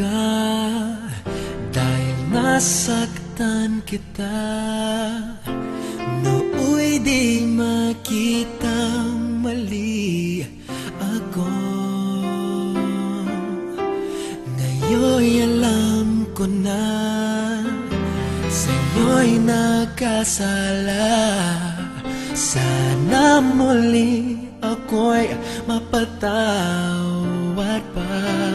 ka Dahil nasaktan kita. Nooy di makita mali ako. Ngayon alam ko na Sa'yo'y nakasala. Sana muli ako'y mapatawad pa.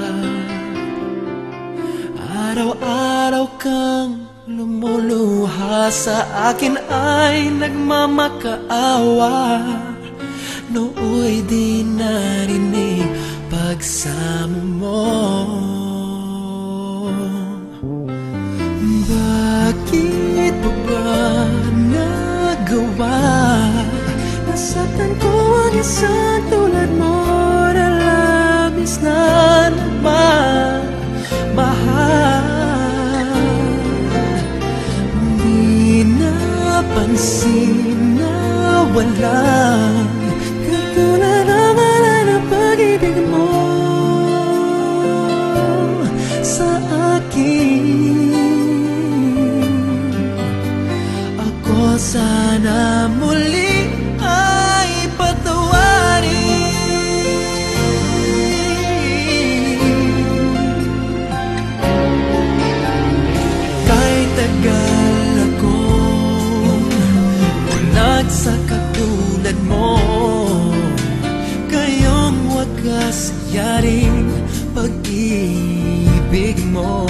Araw-araw kang lumuluha Sa akin ay nagmamakaawa. Nooy di narinig pagsamo mo. Bakit pa ba nagawa? Nasaktan ko ang isang pansin na wala ka sa yaring pag-ibig mo.